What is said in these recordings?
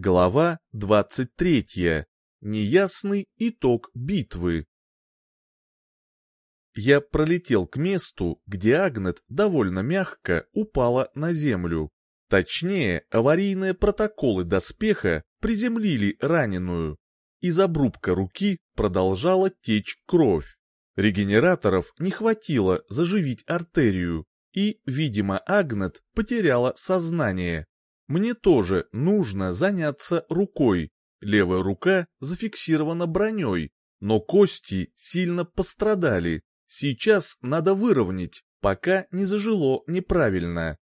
Глава 23. Неясный итог битвы. Я пролетел к месту, где Агнет довольно мягко упала на землю. Точнее, аварийные протоколы доспеха приземлили раненую. Из обрубка руки продолжала течь кровь. Регенераторов не хватило заживить артерию, и, видимо, Агнет потеряла сознание. Мне тоже нужно заняться рукой. Левая рука зафиксирована броней, но кости сильно пострадали. Сейчас надо выровнять, пока не зажило неправильно.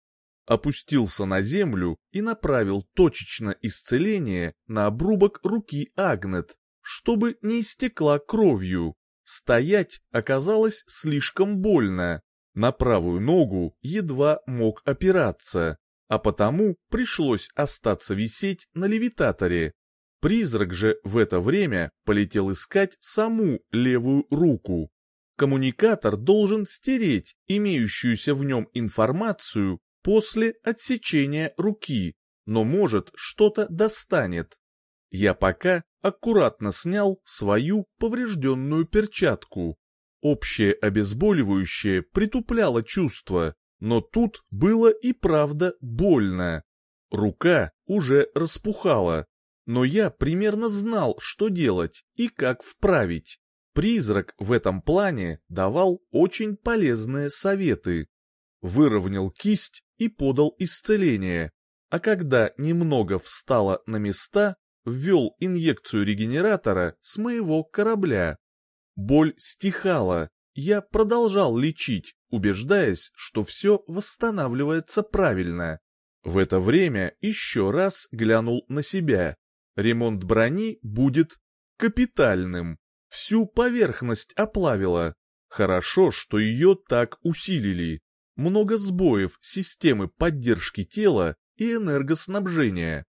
Опустился на землю и направил точечно исцеление на обрубок руки Агнет, чтобы не истекла кровью. Стоять оказалось слишком больно. На правую ногу едва мог опираться а потому пришлось остаться висеть на левитаторе. Призрак же в это время полетел искать саму левую руку. Коммуникатор должен стереть имеющуюся в нем информацию после отсечения руки, но может что-то достанет. Я пока аккуратно снял свою поврежденную перчатку. Общее обезболивающее притупляло чувство, но тут было и правда больно. Рука уже распухала, но я примерно знал, что делать и как вправить. Призрак в этом плане давал очень полезные советы. Выровнял кисть и подал исцеление, а когда немного встала на места, ввел инъекцию регенератора с моего корабля. Боль стихала, я продолжал лечить, убеждаясь, что все восстанавливается правильно. В это время еще раз глянул на себя. Ремонт брони будет капитальным. Всю поверхность оплавило. Хорошо, что ее так усилили. Много сбоев системы поддержки тела и энергоснабжения.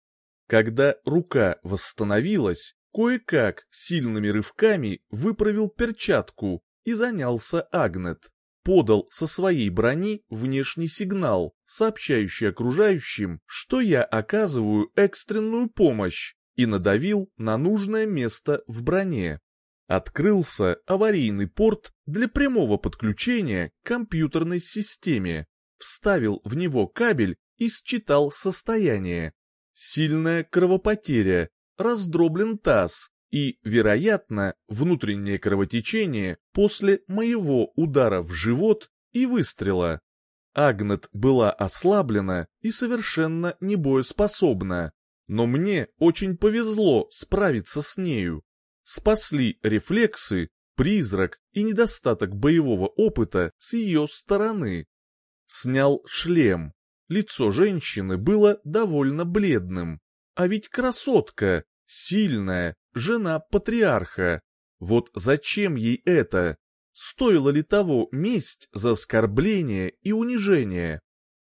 Когда рука восстановилась, кое-как сильными рывками выправил перчатку и занялся Агнет. Подал со своей брони внешний сигнал, сообщающий окружающим, что я оказываю экстренную помощь, и надавил на нужное место в броне. Открылся аварийный порт для прямого подключения к компьютерной системе. Вставил в него кабель и считал состояние. Сильная кровопотеря, раздроблен таз, и, вероятно, внутреннее кровотечение после моего удара в живот и выстрела. Агнет была ослаблена и совершенно не боеспособна, но мне очень повезло справиться с нею. Спасли рефлексы, призрак и недостаток боевого опыта с ее стороны. Снял шлем. Лицо женщины было довольно бледным. А ведь красотка, сильная, жена патриарха. Вот зачем ей это? Стоило ли того месть за оскорбление и унижение?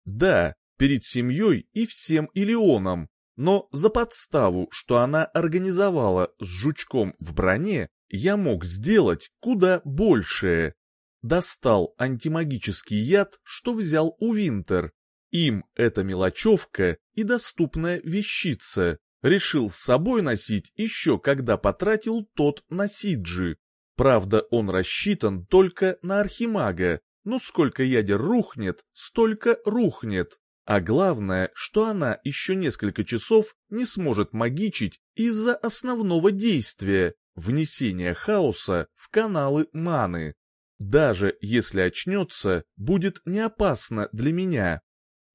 Да, перед семьей и всем Илионом, но за подставу, что она организовала с жучком в броне, я мог сделать куда большее. Достал антимагический яд, что взял у Винтер. Им эта мелочевка и доступная вещица решил с собой носить еще когда потратил тот на Сиджи. Правда, он рассчитан только на Архимага, но сколько ядер рухнет, столько рухнет. А главное, что она еще несколько часов не сможет магичить из-за основного действия – внесения хаоса в каналы маны. Даже если очнется, будет не опасно для меня.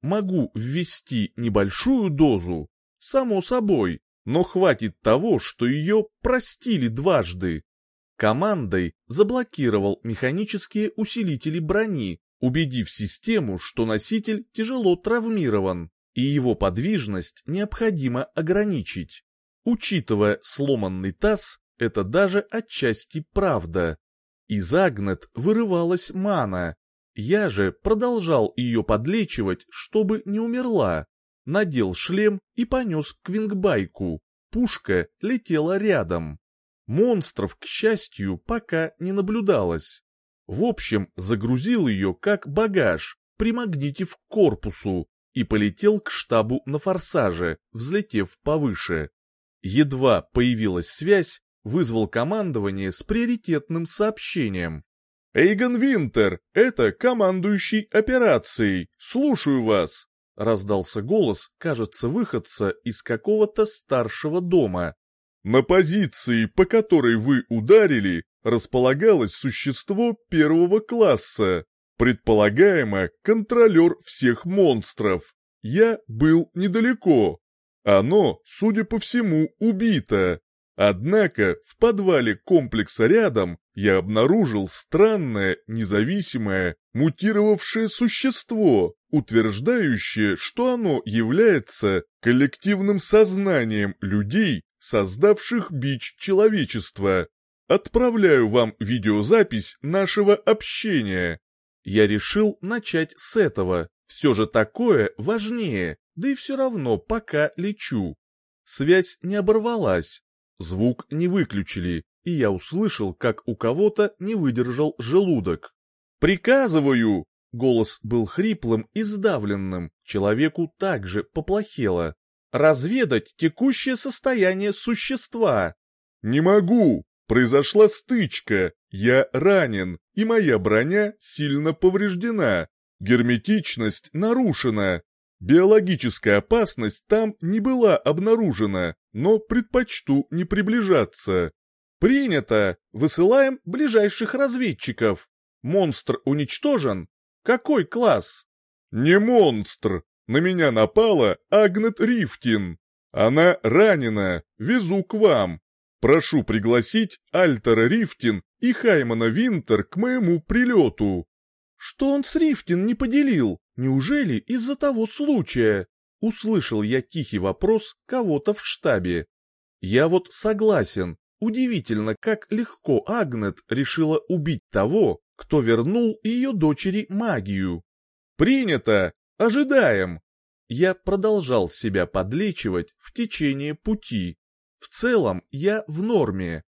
Могу ввести небольшую дозу, Само собой, но хватит того, что ее простили дважды. Командой заблокировал механические усилители брони, убедив систему, что носитель тяжело травмирован, и его подвижность необходимо ограничить. Учитывая сломанный таз, это даже отчасти правда. Из Агнет вырывалась мана. Я же продолжал ее подлечивать, чтобы не умерла надел шлем и понес к вингбайку. Пушка летела рядом. Монстров, к счастью, пока не наблюдалось. В общем, загрузил ее как багаж, примагнитив к корпусу, и полетел к штабу на форсаже, взлетев повыше. Едва появилась связь, вызвал командование с приоритетным сообщением. «Эйгон Винтер, это командующий операцией, слушаю вас!» Раздался голос, кажется, выходца из какого-то старшего дома. «На позиции, по которой вы ударили, располагалось существо первого класса, предполагаемо контролер всех монстров. Я был недалеко. Оно, судя по всему, убито. Однако в подвале комплекса рядом я обнаружил странное, независимое, мутировавшее существо, утверждающее, что оно является коллективным сознанием людей, создавших бич человечества. Отправляю вам видеозапись нашего общения. Я решил начать с этого, все же такое важнее, да и все равно пока лечу. Связь не оборвалась, звук не выключили, и я услышал, как у кого-то не выдержал желудок. «Приказываю!» Голос был хриплым и сдавленным, человеку также поплохело. «Разведать текущее состояние существа!» «Не могу! Произошла стычка, я ранен, и моя броня сильно повреждена. Герметичность нарушена. Биологическая опасность там не была обнаружена, но предпочту не приближаться. Принято. Высылаем ближайших разведчиков. Монстр уничтожен? Какой класс? Не монстр. На меня напала Агнет Рифтин. Она ранена. Везу к вам. Прошу пригласить Альтера Рифтин и Хаймана Винтер к моему прилету. Что он с Рифтин не поделил? Неужели из-за того случая? Услышал я тихий вопрос кого-то в штабе. Я вот согласен. Удивительно, как легко Агнет решила убить того, кто вернул ее дочери магию. Принято! Ожидаем! Я продолжал себя подлечивать в течение пути. В целом я в норме.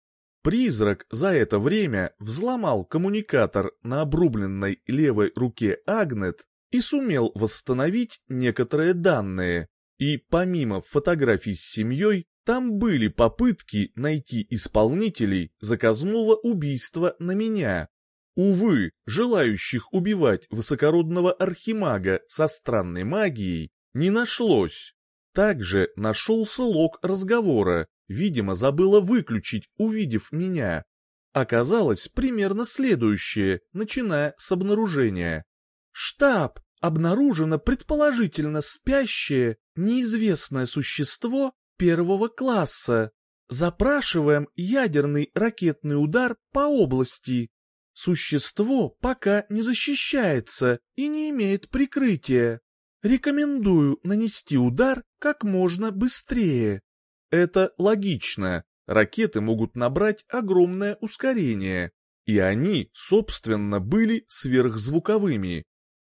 Призрак за это время взломал коммуникатор на обрубленной левой руке Агнет и сумел восстановить некоторые данные. И помимо фотографий с семьей, там были попытки найти исполнителей заказного убийства на меня. Увы, желающих убивать высокородного архимага со странной магией не нашлось. Также нашелся лог разговора, видимо, забыла выключить, увидев меня. Оказалось примерно следующее, начиная с обнаружения. «Штаб! Обнаружено предположительно спящее, неизвестное существо первого класса. Запрашиваем ядерный ракетный удар по области. Существо пока не защищается и не имеет прикрытия. Рекомендую нанести удар как можно быстрее. Это логично. Ракеты могут набрать огромное ускорение, и они, собственно, были сверхзвуковыми.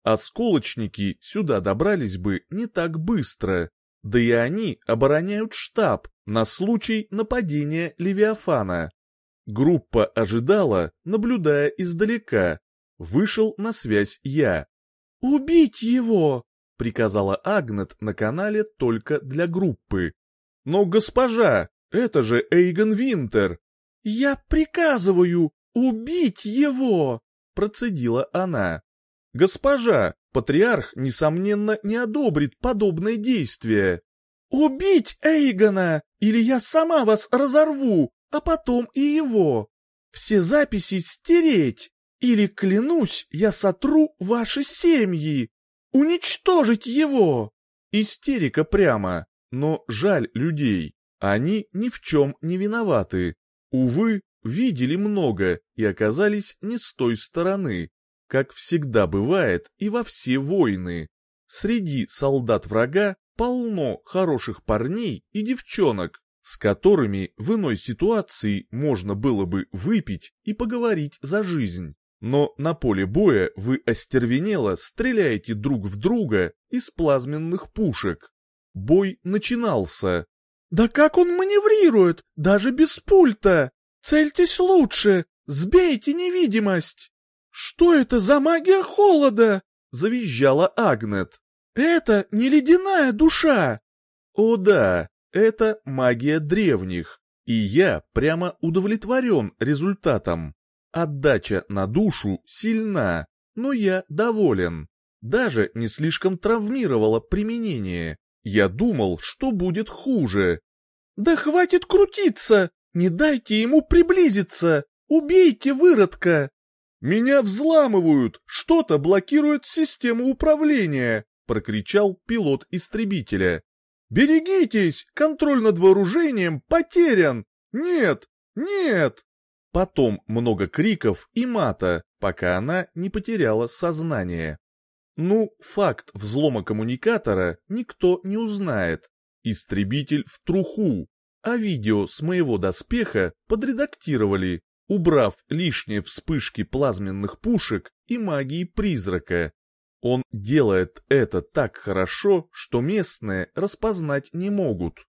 Осколочники сюда добрались бы не так быстро, да и они обороняют штаб на случай нападения Левиафана. Группа ожидала, наблюдая издалека. Вышел на связь я. «Убить его!» — приказала Агнет на канале только для группы. «Но, госпожа, это же Эйгон Винтер!» «Я приказываю убить его!» — процедила она. «Госпожа, патриарх, несомненно, не одобрит подобное действие». «Убить Эйгона, или я сама вас разорву, а потом и его. Все записи стереть, или, клянусь, я сотру ваши семьи. Уничтожить его!» Истерика прямо. Но жаль людей, они ни в чем не виноваты. Увы, видели много и оказались не с той стороны, как всегда бывает и во все войны. Среди солдат врага полно хороших парней и девчонок, с которыми в иной ситуации можно было бы выпить и поговорить за жизнь. Но на поле боя вы остервенело стреляете друг в друга из плазменных пушек. Бой начинался. «Да как он маневрирует, даже без пульта! Цельтесь лучше, сбейте невидимость!» «Что это за магия холода?» — завизжала Агнет. Это не ледяная душа!» «О да, это магия древних, и я прямо удовлетворен результатом. Отдача на душу сильна, но я доволен. Даже не слишком травмировало применение. Я думал, что будет хуже. «Да хватит крутиться! Не дайте ему приблизиться! Убейте выродка!» «Меня взламывают! Что-то блокирует систему управления!» — прокричал пилот истребителя. «Берегитесь! Контроль над вооружением потерян! Нет! Нет!» Потом много криков и мата, пока она не потеряла сознание. Ну, факт взлома коммуникатора никто не узнает. Истребитель в труху, а видео с моего доспеха подредактировали, убрав лишние вспышки плазменных пушек и магии призрака. Он делает это так хорошо, что местные распознать не могут.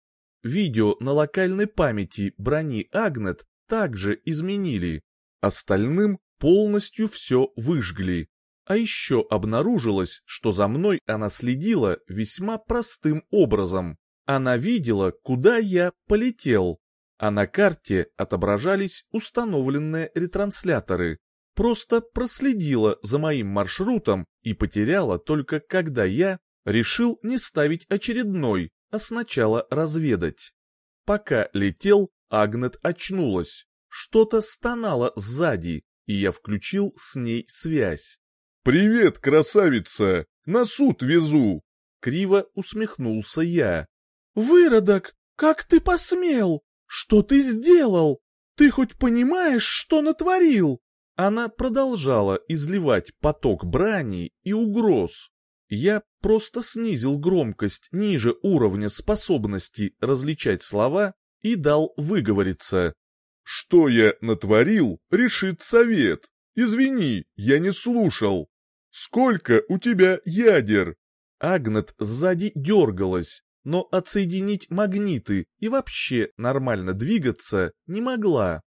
Видео на локальной памяти брони Агнет также изменили. Остальным полностью все выжгли. А еще обнаружилось, что за мной она следила весьма простым образом. Она видела, куда я полетел, а на карте отображались установленные ретрансляторы. Просто проследила за моим маршрутом и потеряла только когда я решил не ставить очередной, а сначала разведать. Пока летел, Агнет очнулась. Что-то стонало сзади, и я включил с ней связь. «Привет, красавица! На суд везу!» Криво усмехнулся я. «Выродок, как ты посмел? Что ты сделал? Ты хоть понимаешь, что натворил?» Она продолжала изливать поток брани и угроз. Я просто снизил громкость ниже уровня способности различать слова и дал выговориться. «Что я натворил, решит совет. Извини, я не слушал. Сколько у тебя ядер?» Агнет сзади дергалась, но отсоединить магниты и вообще нормально двигаться не могла.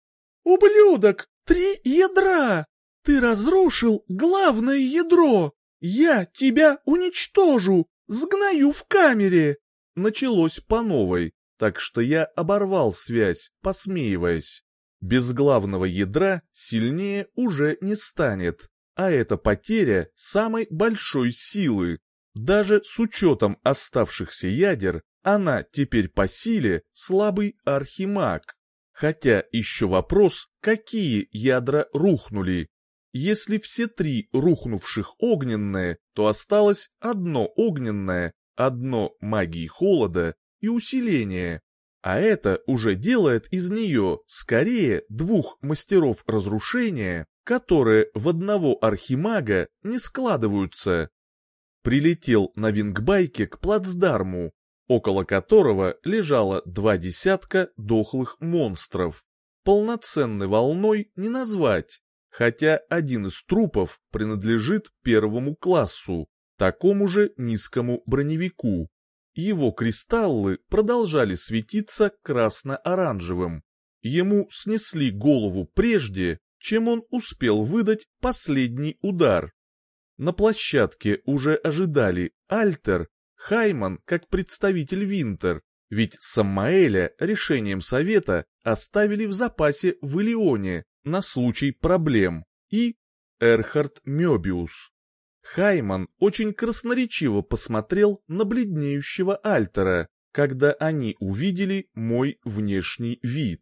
«Ублюдок! Три ядра! Ты разрушил главное ядро! Я тебя уничтожу! Сгною в камере!» Началось по новой, так что я оборвал связь, посмеиваясь. Без главного ядра сильнее уже не станет, а это потеря самой большой силы. Даже с учетом оставшихся ядер, она теперь по силе слабый архимаг. Хотя еще вопрос, какие ядра рухнули. Если все три рухнувших огненные, то осталось одно огненное, одно магии холода и усиление. А это уже делает из нее скорее двух мастеров разрушения, которые в одного архимага не складываются. Прилетел на вингбайке к плацдарму, около которого лежало два десятка дохлых монстров. Полноценной волной не назвать, хотя один из трупов принадлежит первому классу, такому же низкому броневику. Его кристаллы продолжали светиться красно-оранжевым. Ему снесли голову прежде, чем он успел выдать последний удар. На площадке уже ожидали Альтер, Хайман как представитель Винтер, ведь Самаэля решением совета оставили в запасе в Илионе на случай проблем, и Эрхард Мёбиус. Хайман очень красноречиво посмотрел на бледнеющего Альтера, когда они увидели мой внешний вид.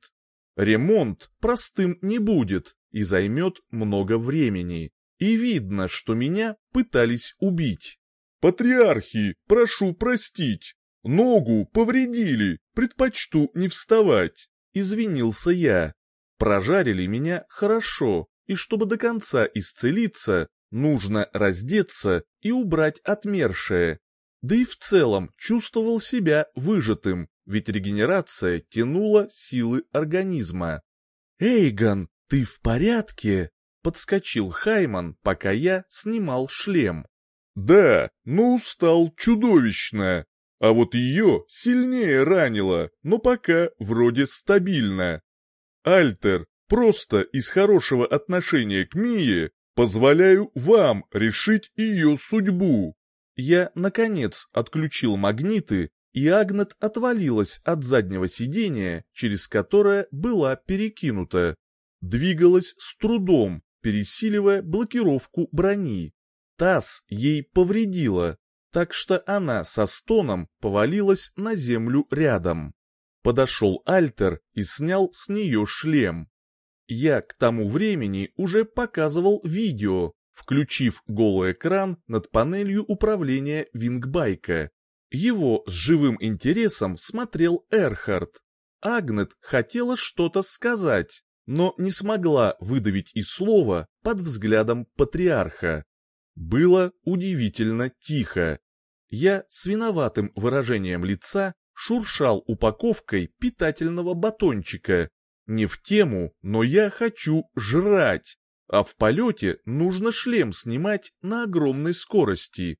Ремонт простым не будет и займет много времени. И видно, что меня пытались убить. «Патриархи, прошу простить. Ногу повредили, предпочту не вставать», — извинился я. Прожарили меня хорошо, и чтобы до конца исцелиться, Нужно раздеться и убрать отмершее. Да и в целом чувствовал себя выжатым, ведь регенерация тянула силы организма. «Эйгон, ты в порядке?» — подскочил Хайман, пока я снимал шлем. «Да, но устал чудовищно. А вот ее сильнее ранило, но пока вроде стабильно. Альтер, просто из хорошего отношения к Мие Позволяю вам решить ее судьбу. Я, наконец, отключил магниты, и Агнет отвалилась от заднего сидения, через которое была перекинута. Двигалась с трудом, пересиливая блокировку брони. Таз ей повредила, так что она со стоном повалилась на землю рядом. Подошел Альтер и снял с нее шлем. Я к тому времени уже показывал видео, включив голый экран над панелью управления вингбайка. Его с живым интересом смотрел Эрхард. Агнет хотела что-то сказать, но не смогла выдавить и слова под взглядом патриарха. Было удивительно тихо. Я с виноватым выражением лица шуршал упаковкой питательного батончика. Не в тему, но я хочу жрать а в полете нужно шлем снимать на огромной скорости.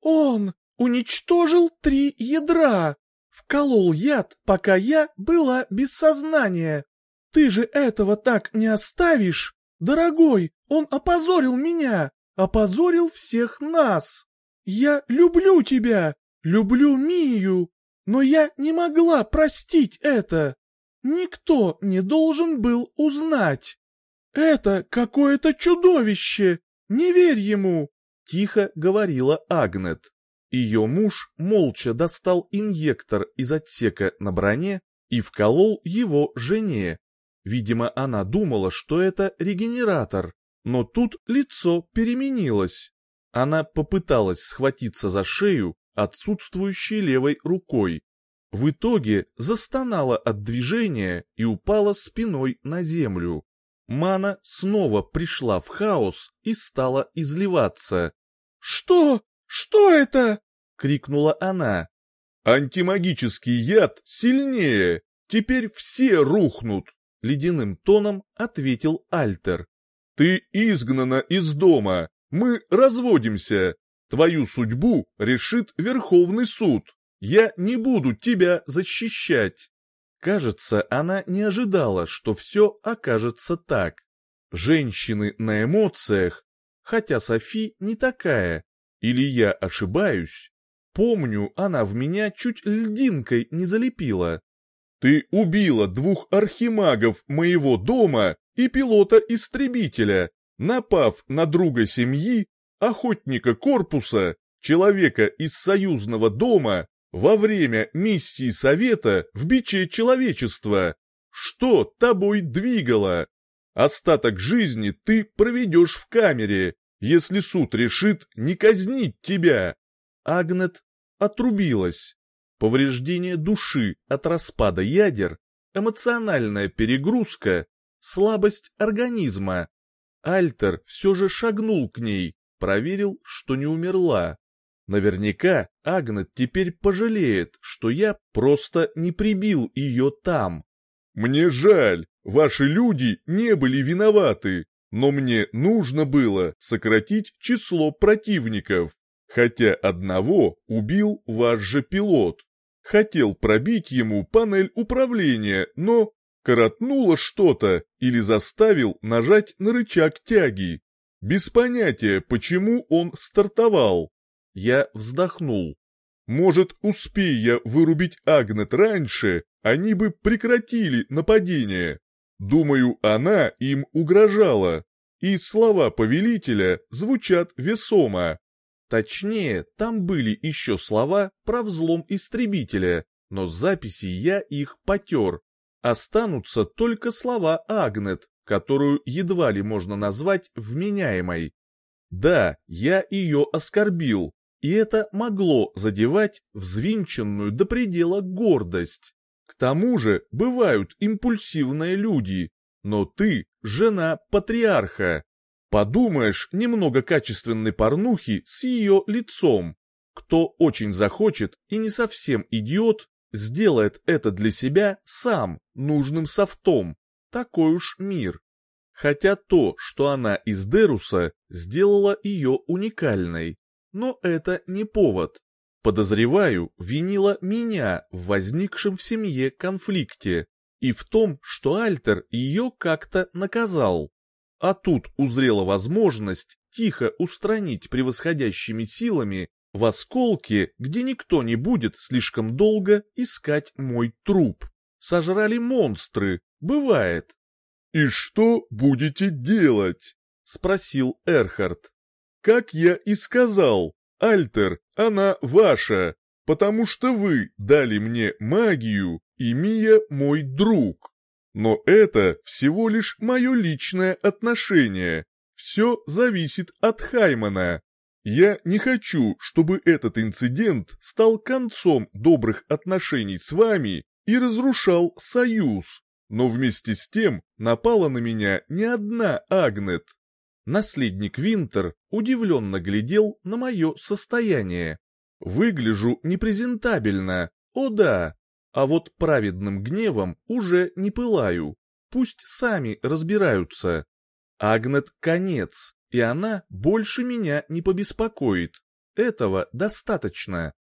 «Он уничтожил три ядра, вколол яд, пока я была без сознания. Ты же этого так не оставишь? Дорогой, он опозорил меня, опозорил всех нас. Я люблю тебя, люблю Мию, но я не могла простить это. Никто не должен был узнать. «Это какое-то чудовище! Не верь ему!» — тихо говорила Агнет. Ее муж молча достал инъектор из отсека на броне и вколол его жене. Видимо, она думала, что это регенератор, но тут лицо переменилось. Она попыталась схватиться за шею отсутствующей левой рукой. В итоге застонала от движения и упала спиной на землю. Мана снова пришла в хаос и стала изливаться. «Что? Что это?» — крикнула она. «Антимагический яд сильнее! Теперь все рухнут!» — ледяным тоном ответил Альтер. «Ты изгнана из дома! Мы разводимся! Твою судьбу решит Верховный суд! Я не буду тебя защищать!» Кажется, она не ожидала, что все окажется так. Женщины на эмоциях, хотя Софи не такая, или я ошибаюсь. Помню, она в меня чуть льдинкой не залепила. Ты убила двух архимагов моего дома и пилота-истребителя, напав на друга семьи, охотника корпуса, человека из союзного дома во время миссии Совета в биче человечества. Что тобой двигало? Остаток жизни ты проведешь в камере, если суд решит не казнить тебя. Агнет отрубилась. Повреждение души от распада ядер, эмоциональная перегрузка, слабость организма. Альтер все же шагнул к ней, проверил, что не умерла. Наверняка Агнет теперь пожалеет, что я просто не прибил ее там. Мне жаль, ваши люди не были виноваты, но мне нужно было сократить число противников, хотя одного убил ваш же пилот. Хотел пробить ему панель управления, но коротнуло что-то или заставил нажать на рычаг тяги. Без понятия, почему он стартовал. Я вздохнул. Может, успей я вырубить Агнет раньше, они бы прекратили нападение. Думаю, она им угрожала. И слова повелителя звучат весомо. Точнее, там были еще слова про взлом истребителя, но записи я их потер. Останутся только слова Агнет, которую едва ли можно назвать вменяемой. Да, я ее оскорбил, и это могло задевать взвинченную до предела гордость. К тому же бывают импульсивные люди, но ты жена патриарха. Подумаешь, немного качественной порнухи с ее лицом. Кто очень захочет и не совсем идиот, сделает это для себя сам, нужным софтом. Такой уж мир. Хотя то, что она из Деруса, сделало ее уникальной но это не повод. Подозреваю, винила меня в возникшем в семье конфликте и в том, что Альтер ее как-то наказал. А тут узрела возможность тихо устранить превосходящими силами В осколке, где никто не будет слишком долго искать мой труп. Сожрали монстры, бывает. «И что будете делать?» — спросил Эрхард. «Как я и сказал, Альтер, она ваша, потому что вы дали мне магию, и Мия мой друг. Но это всего лишь мое личное отношение. Все зависит от Хаймана. Я не хочу, чтобы этот инцидент стал концом добрых отношений с вами и разрушал союз. Но вместе с тем напала на меня не одна Агнет. Наследник Винтер удивленно глядел на мое состояние. Выгляжу непрезентабельно, о да, а вот праведным гневом уже не пылаю. Пусть сами разбираются. Агнет конец, и она больше меня не побеспокоит. Этого достаточно.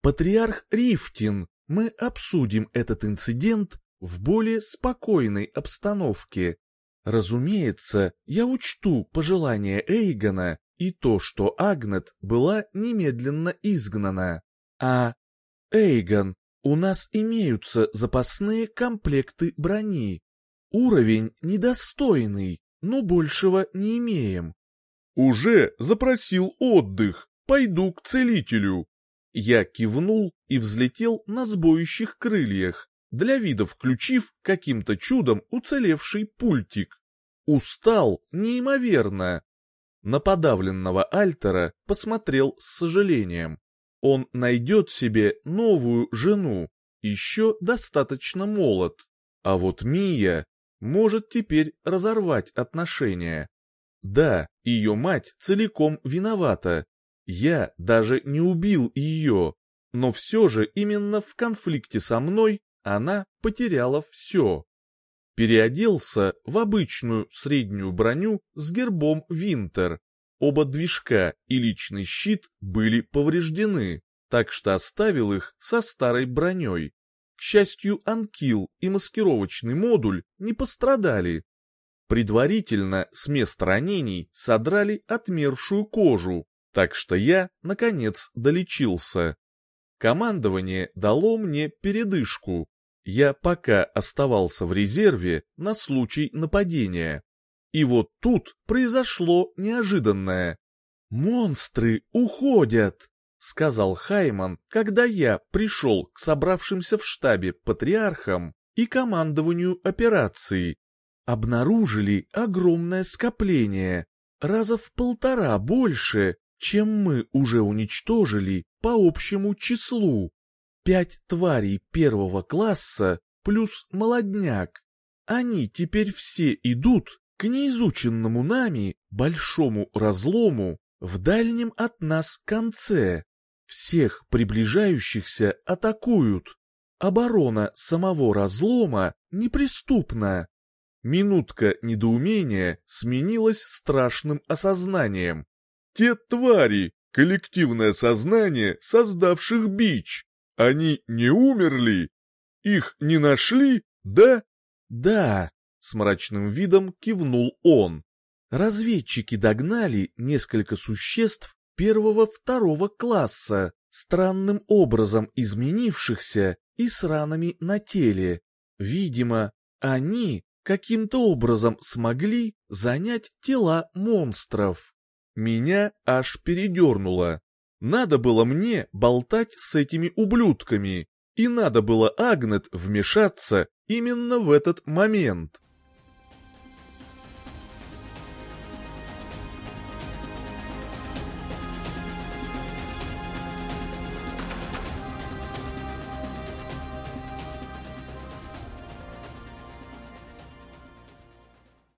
Патриарх Рифтин, мы обсудим этот инцидент в более спокойной обстановке. Разумеется, я учту пожелания Эйгона и то, что Агнет была немедленно изгнана. А, Эйгон, у нас имеются запасные комплекты брони. Уровень недостойный, но большего не имеем. Уже запросил отдых, пойду к целителю. Я кивнул и взлетел на сбоящих крыльях, для вида включив каким-то чудом уцелевший пультик. Устал неимоверно, на подавленного Альтера посмотрел с сожалением. Он найдет себе новую жену, еще достаточно молод. А вот Мия может теперь разорвать отношения. Да, ее мать целиком виновата. Я даже не убил ее, но все же именно в конфликте со мной она потеряла все. Переоделся в обычную среднюю броню с гербом Винтер. Оба движка и личный щит были повреждены, так что оставил их со старой броней. К счастью, анкил и маскировочный модуль не пострадали. Предварительно с мест ранений содрали отмершую кожу, так что я, наконец, долечился. Командование дало мне передышку, я пока оставался в резерве на случай нападения. И вот тут произошло неожиданное. «Монстры уходят!» — сказал Хайман, когда я пришел к собравшимся в штабе патриархам и командованию операции. Обнаружили огромное скопление, раза в полтора больше, чем мы уже уничтожили по общему числу. Пять тварей первого класса плюс молодняк. Они теперь все идут к неизученному нами большому разлому в дальнем от нас конце. Всех приближающихся атакуют. Оборона самого разлома неприступна. Минутка недоумения сменилась страшным осознанием. Те твари, коллективное сознание создавших бич. Они не умерли? Их не нашли, да? Да, с мрачным видом кивнул он. Разведчики догнали несколько существ первого-второго класса, странным образом изменившихся и с ранами на теле. Видимо, они каким-то образом смогли занять тела монстров. Меня аж передернуло. Надо было мне болтать с этими ублюдками, и надо было Агнет вмешаться именно в этот момент.